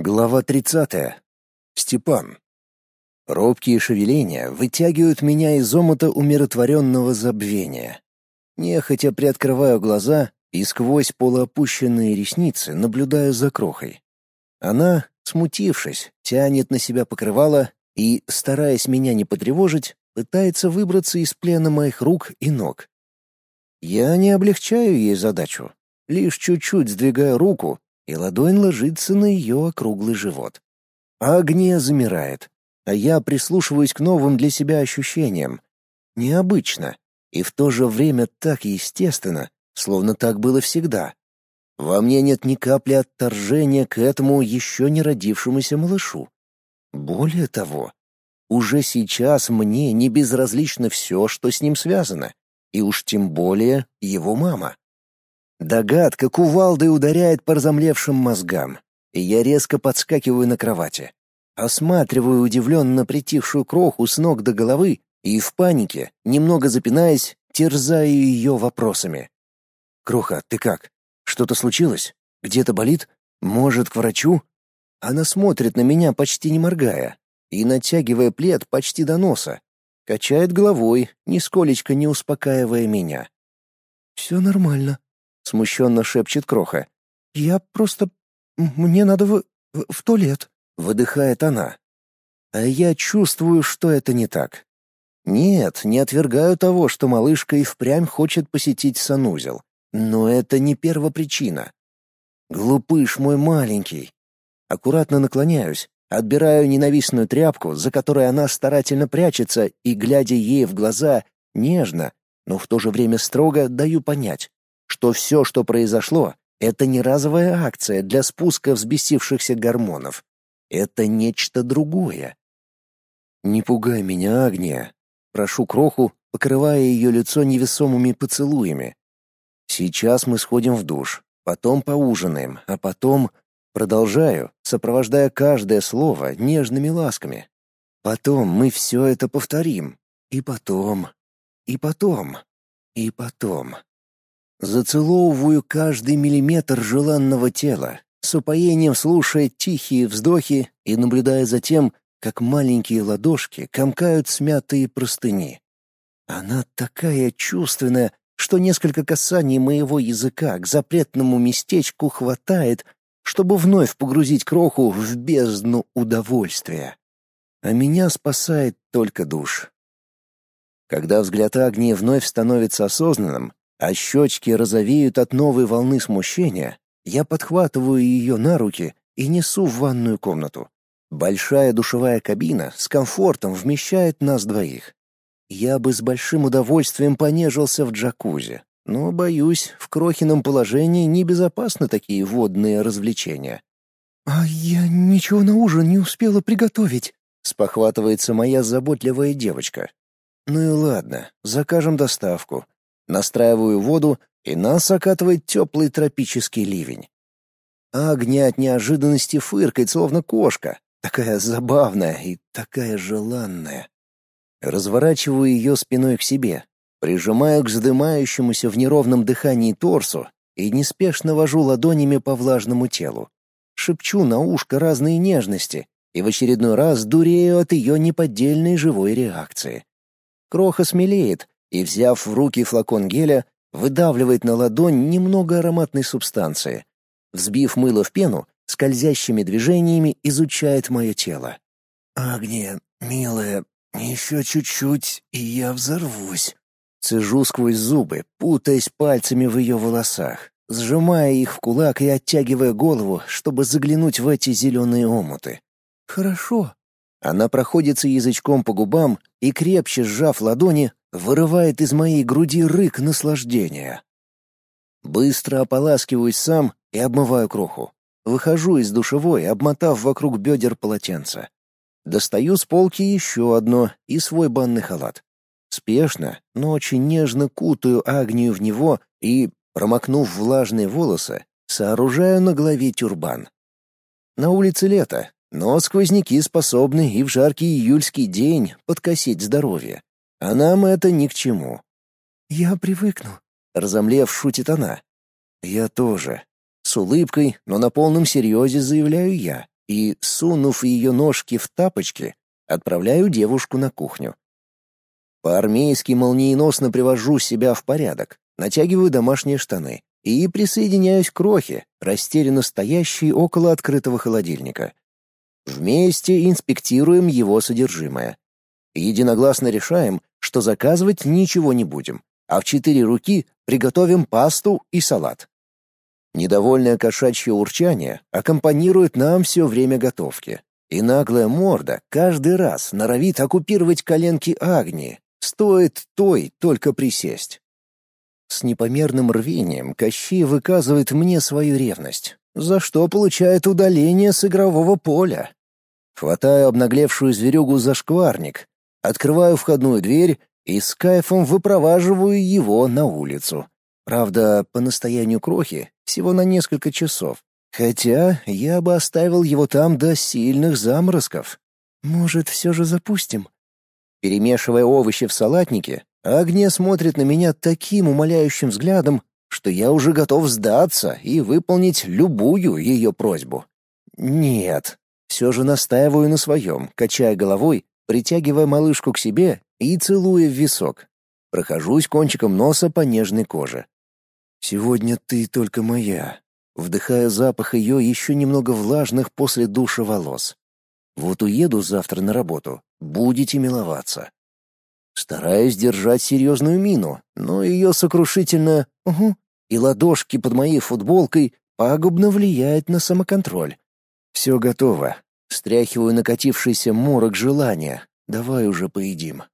Глава 30. Степан. Робкие шевеления вытягивают меня из омута умиротворенного забвения. Нехотя приоткрываю глаза и сквозь полуопущенные ресницы наблюдаю за крохой. Она, смутившись, тянет на себя покрывало и, стараясь меня не потревожить, пытается выбраться из плена моих рук и ног. Я не облегчаю ей задачу, лишь чуть-чуть сдвигаю руку, и ладонь ложится на ее округлый живот. Агния замирает, а я прислушиваюсь к новым для себя ощущениям. Необычно и в то же время так естественно, словно так было всегда. Во мне нет ни капли отторжения к этому еще не родившемуся малышу. Более того, уже сейчас мне не безразлично все, что с ним связано, и уж тем более его мама. Догадка кувалдой ударяет по разомлевшим мозгам, и я резко подскакиваю на кровати. Осматриваю удивленно притихшую кроху с ног до головы и в панике, немного запинаясь, терзаю ее вопросами. «Кроха, ты как? Что-то случилось? Где-то болит? Может, к врачу?» Она смотрит на меня, почти не моргая, и, натягивая плед почти до носа, качает головой, нисколечко не успокаивая меня. «Все нормально», смущенно шепчет Кроха. Я просто мне надо в в туалет, выдыхает она. А я чувствую, что это не так. Нет, не отвергаю того, что малышка и впрямь хочет посетить санузел, но это не первопричина. Глупыш мой маленький. Аккуратно наклоняюсь, отбираю ненавистную тряпку, за которой она старательно прячется, и глядя ей в глаза, нежно, но в то же время строго даю понять: что все, что произошло, это не разовая акция для спуска взбесившихся гормонов. Это нечто другое. «Не пугай меня, Агния», — прошу Кроху, покрывая ее лицо невесомыми поцелуями. «Сейчас мы сходим в душ, потом поужинаем, а потом...» Продолжаю, сопровождая каждое слово нежными ласками. Потом мы все это повторим. И потом, и потом, и потом. Зацеловываю каждый миллиметр желанного тела, с упоением слушая тихие вздохи и наблюдая за тем, как маленькие ладошки комкают смятые простыни. Она такая чувственная, что несколько касаний моего языка к запретному местечку хватает, чтобы вновь погрузить кроху в бездну удовольствия. А меня спасает только душ. Когда взгляд Агнии вновь становится осознанным, а щечки розовеют от новой волны смущения, я подхватываю ее на руки и несу в ванную комнату. Большая душевая кабина с комфортом вмещает нас двоих. Я бы с большим удовольствием понежился в джакузи, но, боюсь, в Крохином положении небезопасны такие водные развлечения. «А я ничего на ужин не успела приготовить», — спохватывается моя заботливая девочка. «Ну и ладно, закажем доставку. Настраиваю воду, и нас окатывает теплый тропический ливень. Агния от неожиданности фыркает, словно кошка, такая забавная и такая желанная. Разворачиваю ее спиной к себе, прижимаю к вздымающемуся в неровном дыхании торсу и неспешно вожу ладонями по влажному телу. Шепчу на ушко разные нежности и в очередной раз дурею от ее неподдельной живой реакции. Кроха смелеет, и, взяв в руки флакон геля, выдавливает на ладонь немного ароматной субстанции. Взбив мыло в пену, скользящими движениями изучает мое тело. «Агния, милая, еще чуть-чуть, и я взорвусь». Цежу сквозь зубы, путаясь пальцами в ее волосах, сжимая их в кулак и оттягивая голову, чтобы заглянуть в эти зеленые омуты. «Хорошо». Она проходится язычком по губам и, крепче сжав ладони, вырывает из моей груди рык наслаждения. Быстро ополаскиваюсь сам и обмываю кроху. Выхожу из душевой, обмотав вокруг бедер полотенце. Достаю с полки еще одно и свой банный халат. Спешно, но очень нежно кутаю Агнию в него и, промокнув влажные волосы, сооружаю на голове тюрбан. На улице лето, но сквозняки способны и в жаркий июльский день подкосить здоровье. А нам это ни к чему. Я привыкну, разомлев, шутит она. Я тоже. С улыбкой, но на полном серьезе заявляю я, и, сунув ее ножки в тапочки, отправляю девушку на кухню. По-армейски молниеносно привожу себя в порядок, натягиваю домашние штаны и присоединяюсь к Крохе, растерянно стоящей около открытого холодильника. Вместе инспектируем его содержимое. Единогласно решаем, что заказывать ничего не будем, а в четыре руки приготовим пасту и салат. Недовольное кошачье урчание аккомпанирует нам все время готовки. И наглая морда каждый раз норовит оккупировать коленки Агнии, стоит той только присесть. С непомерным рвением Кощей выказывает мне свою ревность, за что получает удаление с игрового поля. Хватаю обнаглевшую зверюгу за шкварник, открываю входную дверь и с кайфом выпроваживаю его на улицу. Правда, по настоянию Крохи всего на несколько часов. Хотя я бы оставил его там до сильных заморозков. Может, все же запустим? Перемешивая овощи в салатнике, Агния смотрит на меня таким умоляющим взглядом, что я уже готов сдаться и выполнить любую ее просьбу. Нет, все же настаиваю на своем, качая головой, притягивая малышку к себе и целуя в висок. Прохожусь кончиком носа по нежной коже. «Сегодня ты только моя», вдыхая запах ее еще немного влажных после душа волос. «Вот уеду завтра на работу, будете миловаться». Стараюсь держать серьезную мину, но ее сокрушительно «угу» и ладошки под моей футболкой пагубно влияет на самоконтроль. Все готово. Стряхиваю накатившийся морок желания. Давай уже поедим.